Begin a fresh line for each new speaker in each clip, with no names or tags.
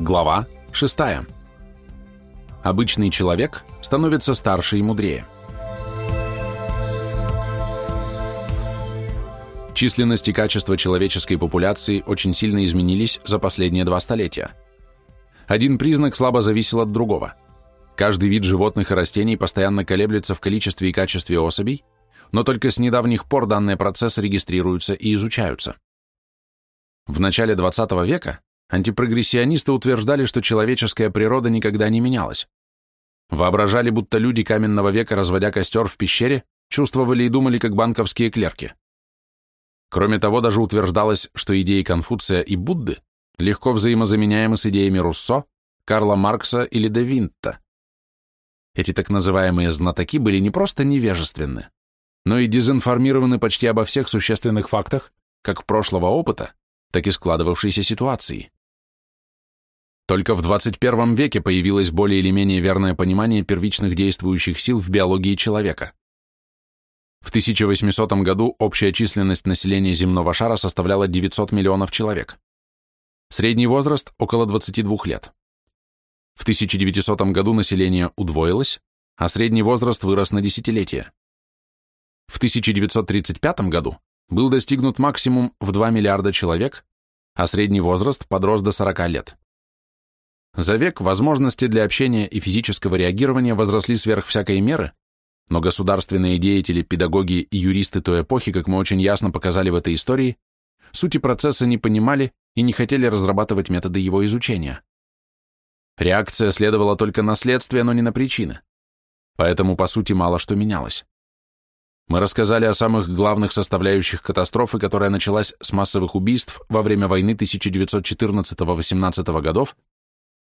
Глава 6. Обычный человек становится старше и мудрее. Численность и качество человеческой популяции очень сильно изменились за последние два столетия. Один признак слабо зависел от другого. Каждый вид животных и растений постоянно колеблется в количестве и качестве особей, но только с недавних пор данные процессы регистрируются и изучаются. В начале 20 века Антипрогрессионисты утверждали, что человеческая природа никогда не менялась. Воображали, будто люди каменного века, разводя костер в пещере, чувствовали и думали, как банковские клерки. Кроме того, даже утверждалось, что идеи Конфуция и Будды легко взаимозаменяемы с идеями Руссо, Карла Маркса или де Винта. Эти так называемые знатоки были не просто невежественны, но и дезинформированы почти обо всех существенных фактах, как прошлого опыта, так и складывавшейся ситуации. Только в 21 веке появилось более или менее верное понимание первичных действующих сил в биологии человека. В 1800 году общая численность населения земного шара составляла 900 миллионов человек. Средний возраст – около 22 лет. В 1900 году население удвоилось, а средний возраст вырос на десятилетие. В 1935 году был достигнут максимум в 2 миллиарда человек, а средний возраст подрос до 40 лет. За век возможности для общения и физического реагирования возросли сверх всякой меры, но государственные деятели, педагоги и юристы той эпохи, как мы очень ясно показали в этой истории, сути процесса не понимали и не хотели разрабатывать методы его изучения. Реакция следовала только на следствие, но не на причины. Поэтому, по сути, мало что менялось. Мы рассказали о самых главных составляющих катастрофы, которая началась с массовых убийств во время войны 1914-18 годов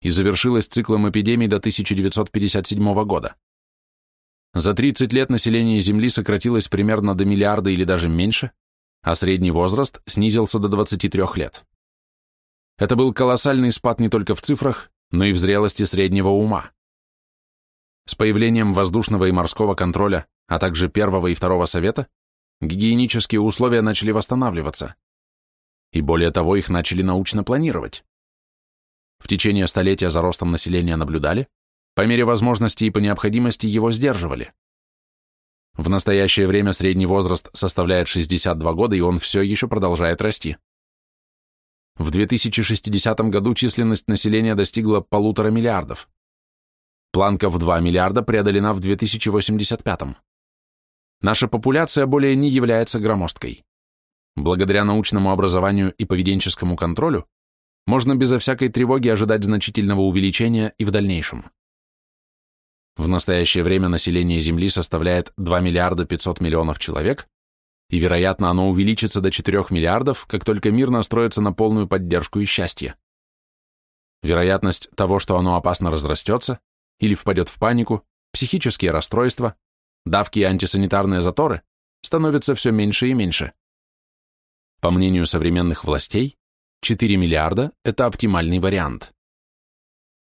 и завершилась циклом эпидемий до 1957 года. За 30 лет население Земли сократилось примерно до миллиарда или даже меньше, а средний возраст снизился до 23 лет. Это был колоссальный спад не только в цифрах, но и в зрелости среднего ума. С появлением воздушного и морского контроля, а также первого и второго совета, гигиенические условия начали восстанавливаться. И более того, их начали научно планировать в течение столетия за ростом населения наблюдали, по мере возможности и по необходимости его сдерживали. В настоящее время средний возраст составляет 62 года, и он все еще продолжает расти. В 2060 году численность населения достигла полутора миллиардов. Планка в 2 миллиарда преодолена в 2085. Наша популяция более не является громоздкой. Благодаря научному образованию и поведенческому контролю можно безо всякой тревоги ожидать значительного увеличения и в дальнейшем. В настоящее время население Земли составляет 2 миллиарда 500 миллионов человек, и, вероятно, оно увеличится до 4 миллиардов, как только мир настроится на полную поддержку и счастье. Вероятность того, что оно опасно разрастется или впадет в панику, психические расстройства, давки и антисанитарные заторы становится все меньше и меньше. По мнению современных властей, 4 миллиарда – это оптимальный вариант.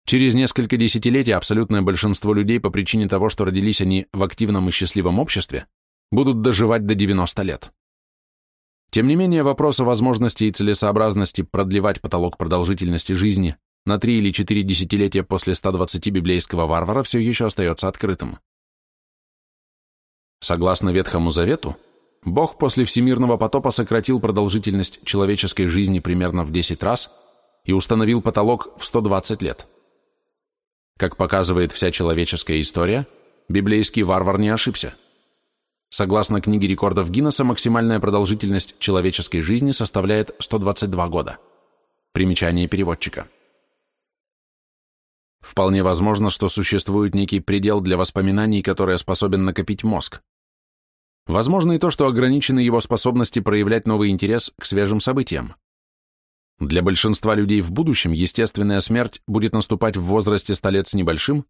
Через несколько десятилетий абсолютное большинство людей по причине того, что родились они в активном и счастливом обществе, будут доживать до 90 лет. Тем не менее, вопрос о возможности и целесообразности продлевать потолок продолжительности жизни на 3 или 4 десятилетия после 120 библейского варвара все еще остается открытым. Согласно Ветхому Завету, Бог после всемирного потопа сократил продолжительность человеческой жизни примерно в 10 раз и установил потолок в 120 лет. Как показывает вся человеческая история, библейский варвар не ошибся. Согласно книге рекордов Гиннесса, максимальная продолжительность человеческой жизни составляет 122 года. Примечание переводчика. Вполне возможно, что существует некий предел для воспоминаний, который способен накопить мозг. Возможно и то, что ограничены его способности проявлять новый интерес к свежим событиям. Для большинства людей в будущем естественная смерть будет наступать в возрасте 100 лет с небольшим,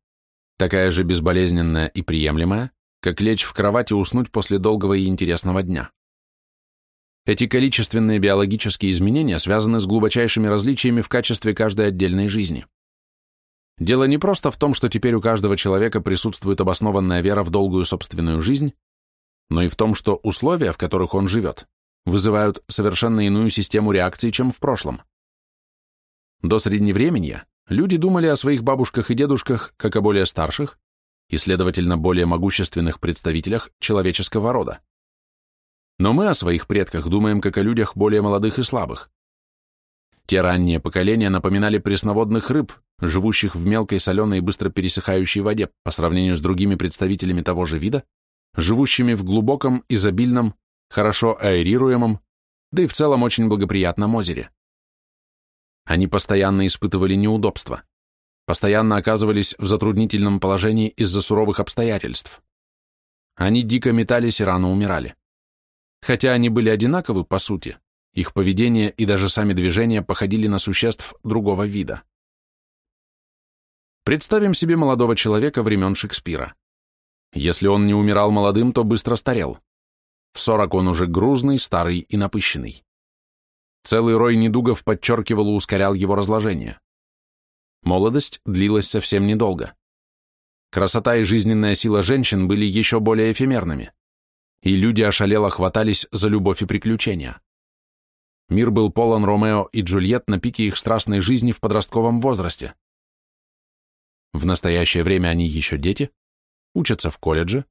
такая же безболезненная и приемлемая, как лечь в кровать и уснуть после долгого и интересного дня. Эти количественные биологические изменения связаны с глубочайшими различиями в качестве каждой отдельной жизни. Дело не просто в том, что теперь у каждого человека присутствует обоснованная вера в долгую собственную жизнь, но и в том, что условия, в которых он живет, вызывают совершенно иную систему реакций, чем в прошлом. До Средневременья люди думали о своих бабушках и дедушках как о более старших и, следовательно, более могущественных представителях человеческого рода. Но мы о своих предках думаем как о людях более молодых и слабых. Те ранние поколения напоминали пресноводных рыб, живущих в мелкой соленой и быстро пересыхающей воде по сравнению с другими представителями того же вида, живущими в глубоком, изобильном, хорошо аэрируемом, да и в целом очень благоприятном озере. Они постоянно испытывали неудобства, постоянно оказывались в затруднительном положении из-за суровых обстоятельств. Они дико метались и рано умирали. Хотя они были одинаковы по сути, их поведение и даже сами движения походили на существ другого вида. Представим себе молодого человека времен Шекспира. Если он не умирал молодым, то быстро старел. В сорок он уже грузный, старый и напыщенный. Целый рой недугов подчеркивал и ускорял его разложение. Молодость длилась совсем недолго. Красота и жизненная сила женщин были еще более эфемерными, и люди ошалело хватались за любовь и приключения. Мир был полон Ромео и Джульет на пике их страстной жизни в подростковом возрасте. В настоящее время они еще дети, учатся в колледже,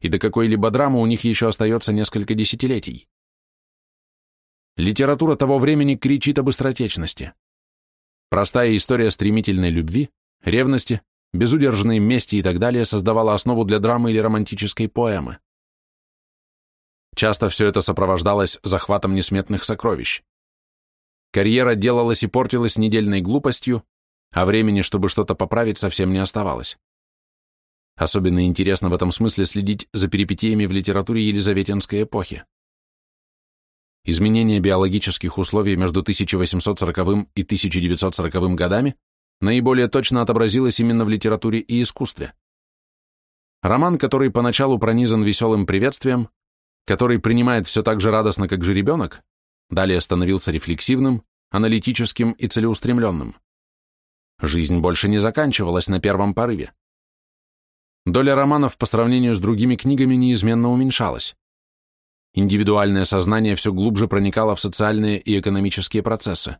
и до какой-либо драмы у них еще остается несколько десятилетий. Литература того времени кричит об быстротечности. Простая история стремительной любви, ревности, безудержной мести и так далее создавала основу для драмы или романтической поэмы. Часто все это сопровождалось захватом несметных сокровищ. Карьера делалась и портилась недельной глупостью, а времени, чтобы что-то поправить, совсем не оставалось. Особенно интересно в этом смысле следить за перипетиями в литературе Елизаветинской эпохи. Изменения биологических условий между 1840 и 1940 годами наиболее точно отобразилось именно в литературе и искусстве. Роман, который поначалу пронизан веселым приветствием, который принимает все так же радостно, как же ребенок, далее становился рефлексивным, аналитическим и целеустремленным. Жизнь больше не заканчивалась на первом порыве. Доля романов по сравнению с другими книгами неизменно уменьшалась индивидуальное сознание все глубже проникало в социальные и экономические процессы.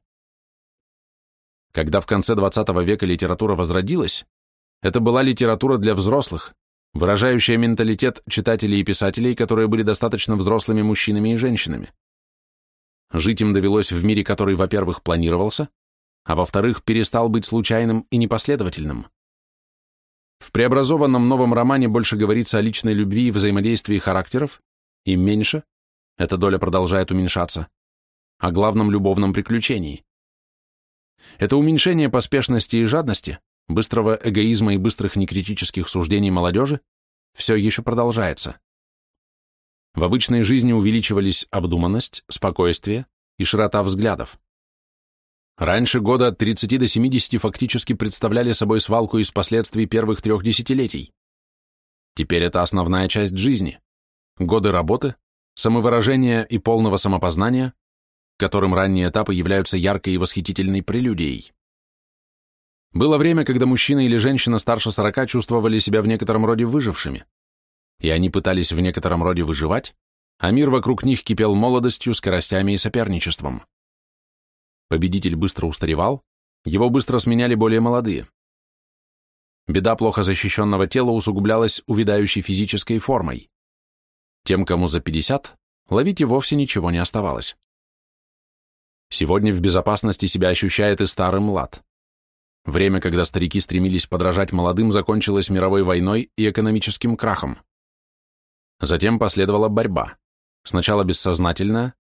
Когда в конце XX века литература возродилась, это была литература для взрослых, выражающая менталитет читателей и писателей, которые были достаточно взрослыми мужчинами и женщинами. Жить им довелось в мире, который, во-первых, планировался, а во-вторых, перестал быть случайным и непоследовательным. В преобразованном новом романе больше говорится о личной любви и взаимодействии характеров, и меньше, эта доля продолжает уменьшаться, о главном любовном приключении. Это уменьшение поспешности и жадности, быстрого эгоизма и быстрых некритических суждений молодежи все еще продолжается. В обычной жизни увеличивались обдуманность, спокойствие и широта взглядов. Раньше года от 30 до 70 фактически представляли собой свалку из последствий первых трех десятилетий. Теперь это основная часть жизни годы работы, самовыражения и полного самопознания, которым ранние этапы являются яркой и восхитительной прелюдией. Было время, когда мужчина или женщина старше 40 чувствовали себя в некотором роде выжившими, и они пытались в некотором роде выживать, а мир вокруг них кипел молодостью, скоростями и соперничеством. Победитель быстро устаревал, его быстро сменяли более молодые. Беда плохо защищенного тела усугублялась увядающей физической формой. Тем, кому за 50, ловить и вовсе ничего не оставалось. Сегодня в безопасности себя ощущает и старый млад. Время, когда старики стремились подражать молодым, закончилось мировой войной и экономическим крахом. Затем последовала борьба, сначала бессознательная,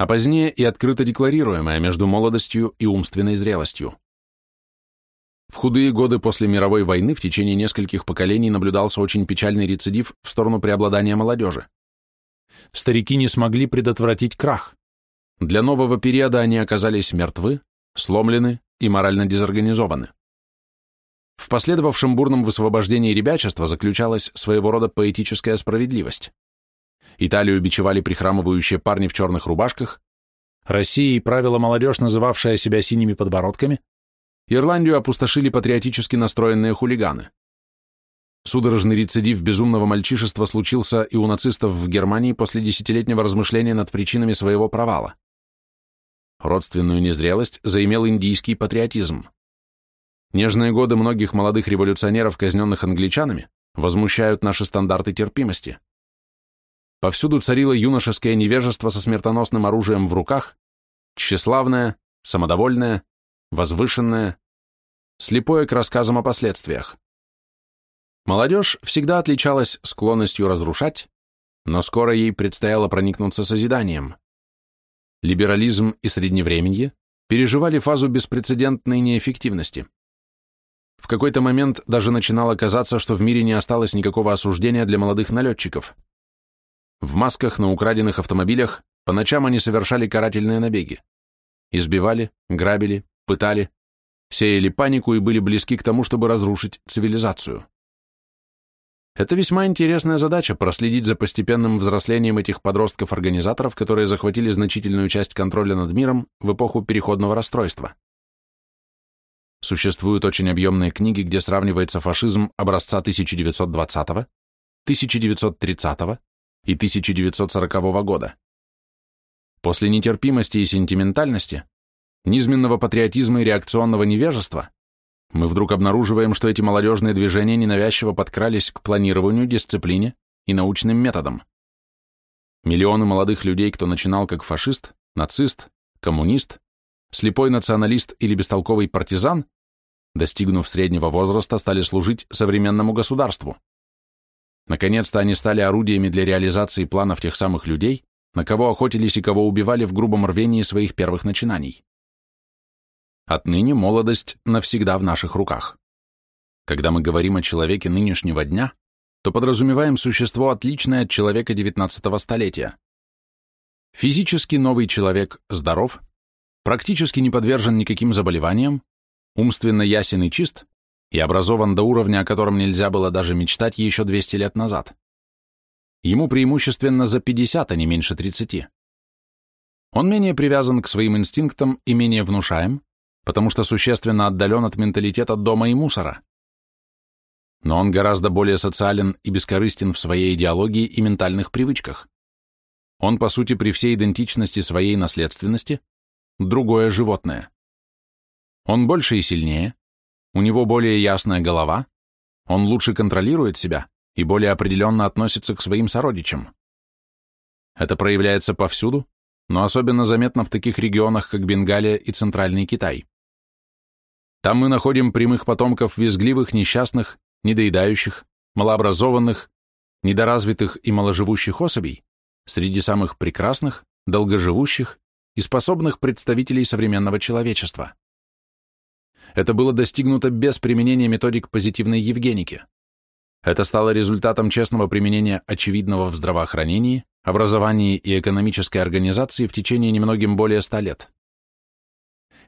а позднее и открыто декларируемая между молодостью и умственной зрелостью. В худые годы после мировой войны в течение нескольких поколений наблюдался очень печальный рецидив в сторону преобладания молодежи. Старики не смогли предотвратить крах. Для нового периода они оказались мертвы, сломлены и морально дезорганизованы. В последовавшем бурном высвобождении ребячества заключалась своего рода поэтическая справедливость. Италию бичевали прихрамывающие парни в черных рубашках, Россией правила молодежь, называвшая себя синими подбородками, Ирландию опустошили патриотически настроенные хулиганы. Судорожный рецидив безумного мальчишества случился и у нацистов в Германии после десятилетнего размышления над причинами своего провала. Родственную незрелость заимел индийский патриотизм. Нежные годы многих молодых революционеров, казненных англичанами, возмущают наши стандарты терпимости. Повсюду царило юношеское невежество со смертоносным оружием в руках, тщеславное, самодовольное, возвышенное, слепое к рассказам о последствиях. Молодежь всегда отличалась склонностью разрушать, но скоро ей предстояло проникнуться созиданием. Либерализм и средневременье переживали фазу беспрецедентной неэффективности. В какой-то момент даже начинало казаться, что в мире не осталось никакого осуждения для молодых налетчиков. В масках на украденных автомобилях по ночам они совершали карательные набеги. Избивали, грабили, пытали, сеяли панику и были близки к тому, чтобы разрушить цивилизацию. Это весьма интересная задача – проследить за постепенным взрослением этих подростков-организаторов, которые захватили значительную часть контроля над миром в эпоху переходного расстройства. Существуют очень объемные книги, где сравнивается фашизм образца 1920, 1930 и 1940 года. После нетерпимости и сентиментальности, низменного патриотизма и реакционного невежества, мы вдруг обнаруживаем, что эти молодежные движения ненавязчиво подкрались к планированию, дисциплине и научным методам. Миллионы молодых людей, кто начинал как фашист, нацист, коммунист, слепой националист или бестолковый партизан, достигнув среднего возраста, стали служить современному государству. Наконец-то они стали орудиями для реализации планов тех самых людей, на кого охотились и кого убивали в грубом рвении своих первых начинаний. Отныне молодость навсегда в наших руках. Когда мы говорим о человеке нынешнего дня, то подразумеваем существо, отличное от человека XIX столетия. Физически новый человек здоров, практически не подвержен никаким заболеваниям, умственно ясен и чист и образован до уровня, о котором нельзя было даже мечтать еще 200 лет назад. Ему преимущественно за 50, а не меньше 30. Он менее привязан к своим инстинктам и менее внушаем, потому что существенно отдален от менталитета дома и мусора. Но он гораздо более социален и бескорыстен в своей идеологии и ментальных привычках. Он, по сути, при всей идентичности своей наследственности, другое животное. Он больше и сильнее, у него более ясная голова, он лучше контролирует себя и более определенно относится к своим сородичам. Это проявляется повсюду, но особенно заметно в таких регионах, как Бенгалия и Центральный Китай. Там мы находим прямых потомков визгливых, несчастных, недоедающих, малообразованных, недоразвитых и маложивущих особей среди самых прекрасных, долгоживущих и способных представителей современного человечества. Это было достигнуто без применения методик позитивной евгеники. Это стало результатом честного применения очевидного в здравоохранении, образовании и экономической организации в течение немногим более ста лет.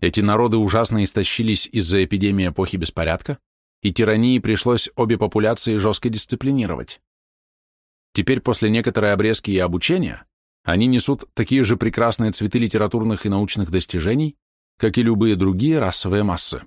Эти народы ужасно истощились из-за эпидемии эпохи беспорядка, и тирании пришлось обе популяции жестко дисциплинировать. Теперь после некоторой обрезки и обучения они несут такие же прекрасные цветы литературных и научных достижений, как и любые другие расовые массы.